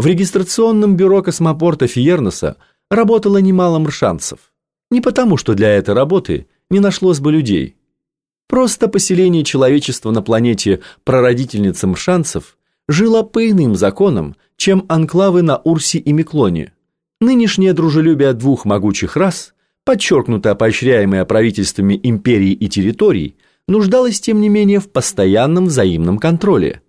В регистрационном бюро космопорта Фиерноса работало немало маршанцев. Не потому, что для этой работы не нашлось бы людей. Просто поселение человечества на планете прародительницы мшанцев жило по иным законам, чем анклавы на Урсе и Миклоне. Нынешнее дружелюбие двух могучих рас, подчеркнуто поощряемое правительствами империй и территорий, нуждалось, тем не менее, в постоянном взаимном контроле.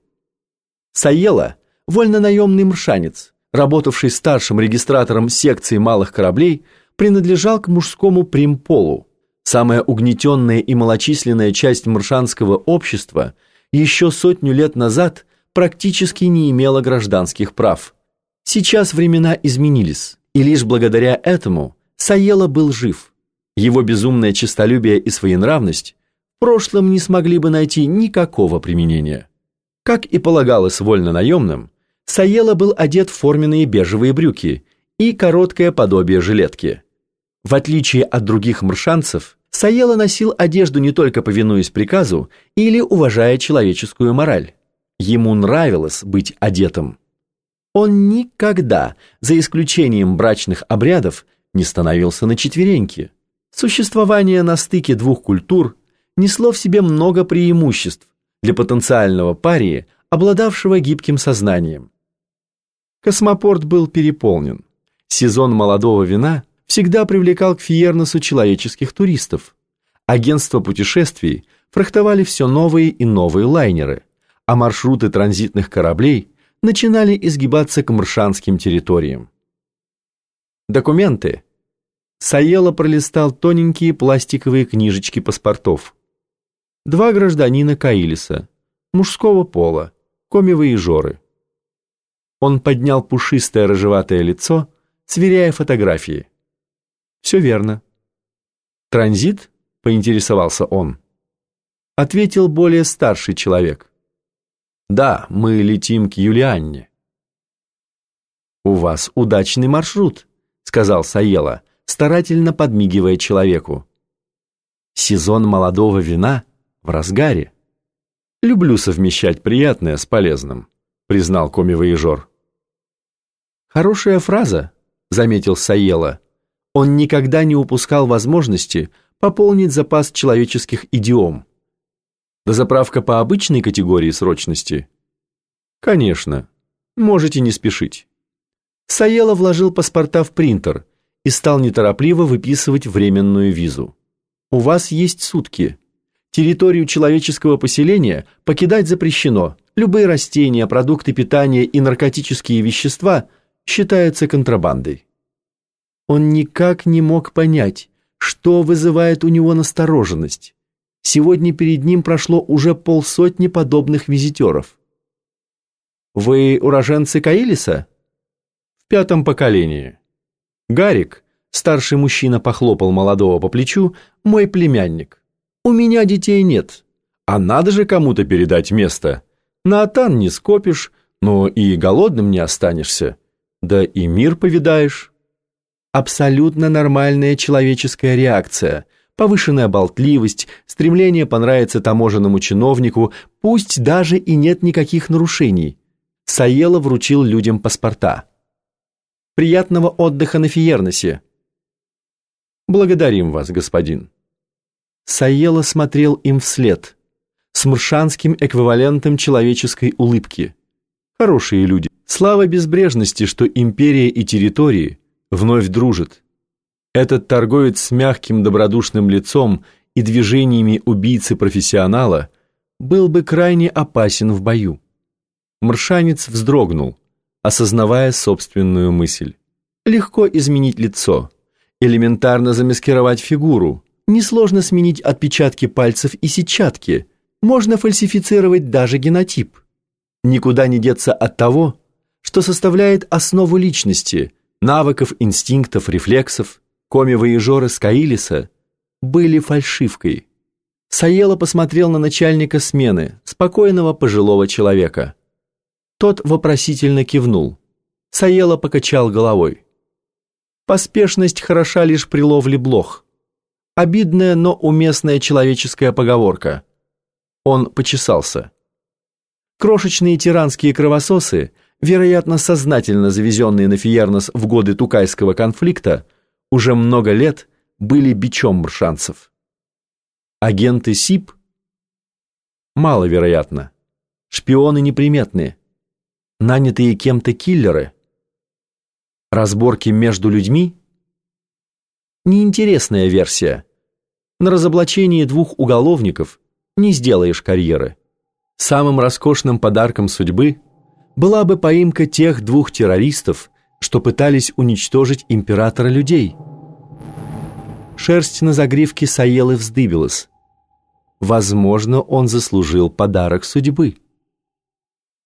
Саела – вольнонаемный мршанец, работавший старшим регистратором секции малых кораблей, принадлежал к мужскому примполу. Самая угнетенная и малочисленная часть мршанского общества еще сотню лет назад практически не имела гражданских прав. Сейчас времена изменились, и лишь благодаря этому Саела был жив. Его безумное честолюбие и своенравность в прошлом не смогли бы найти никакого применения. Как и полагалось вольно-наемным, Саела был одет в форменные бежевые брюки и короткое подобие жилетки. В отличие от других маршанцев, Саела носил одежду не только повинуясь приказу или уважая человеческую мораль. Ему нравилось быть одетым. Он никогда, за исключением брачных обрядов, не становился на четвереньки. Существование на стыке двух культур несло в себе много преимуществ для потенциального парии, обладавшего гибким сознанием. Космопорт был переполнен. Сезон молодого вина всегда привлекал к Фиерносу человеческих туристов. Агентства путешествий фрахтовали все новые и новые лайнеры, а маршруты транзитных кораблей начинали изгибаться к маршанским территориям. Документы. Саела пролистал тоненькие пластиковые книжечки паспортов. Два гражданина Каилиса, мужского пола, коми-воежоры. Он поднял пушистое рыжеватое лицо, сверяя фотографии. Все верно. Транзит? Поинтересовался он. Ответил более старший человек. Да, мы летим к Юлианне. У вас удачный маршрут, сказал Саела, старательно подмигивая человеку. Сезон молодого вина в разгаре. «Люблю совмещать приятное с полезным», — признал коми-воежор. «Хорошая фраза», — заметил Саела. Он никогда не упускал возможности пополнить запас человеческих идиом. Да заправка по обычной категории срочности? Конечно. Можете не спешить. Саела вложил паспорта в принтер и стал неторопливо выписывать временную визу. У вас есть сутки. Территорию человеческого поселения покидать запрещено. Любые растения, продукты питания и наркотические вещества считаются контрабандой. Он никак не мог понять, что вызывает у него настороженность. Сегодня перед ним прошло уже полсотни подобных визитеров. «Вы уроженцы Каилиса?» «В пятом поколении». «Гарик», старший мужчина похлопал молодого по плечу, «мой племянник. У меня детей нет. А надо же кому-то передать место. На Атан не скопишь, но и голодным не останешься. Да и мир повидаешь. Абсолютно нормальная человеческая реакция. Повышенная болтливость, стремление понравиться таможенному чиновнику, пусть даже и нет никаких нарушений. Саела вручил людям паспорта. Приятного отдыха на Фиерносе. Благодарим вас, господин. Саела смотрел им вслед, с мршанским эквивалентом человеческой улыбки. Хорошие люди. Слава безбрежности, что империя и территории вновь дружат. Этот торговец с мягким добродушным лицом и движениями убийцы-профессионала был бы крайне опасен в бою. Мршанец вздрогнул, осознавая собственную мысль. Легко изменить лицо, элементарно замаскировать фигуру, Несложно сменить отпечатки пальцев и сетчатки. Можно фальсифицировать даже генотип. Никуда не деться от того, что составляет основу личности, навыков, инстинктов, рефлексов. Коми-воежоры Скаилиса были фальшивкой. Саела посмотрел на начальника смены, спокойного пожилого человека. Тот вопросительно кивнул. Саела покачал головой. Поспешность хороша лишь при ловле блох. Обидная, но уместная человеческая поговорка. Он почесался. Крошечные тиранские кровососы вероятно, сознательно завезенные на Фиернос в годы Тукайского конфликта, уже много лет были бичом маршанцев. Агенты СИП? Маловероятно. Шпионы неприметные. Нанятые кем-то киллеры. Разборки между людьми? Неинтересная версия. На разоблачении двух уголовников не сделаешь карьеры. Самым роскошным подарком судьбы была бы поимка тех двух террористов, что пытались уничтожить императора людей. Шерсть на загривке Саелы вздыбилась. Возможно, он заслужил подарок судьбы.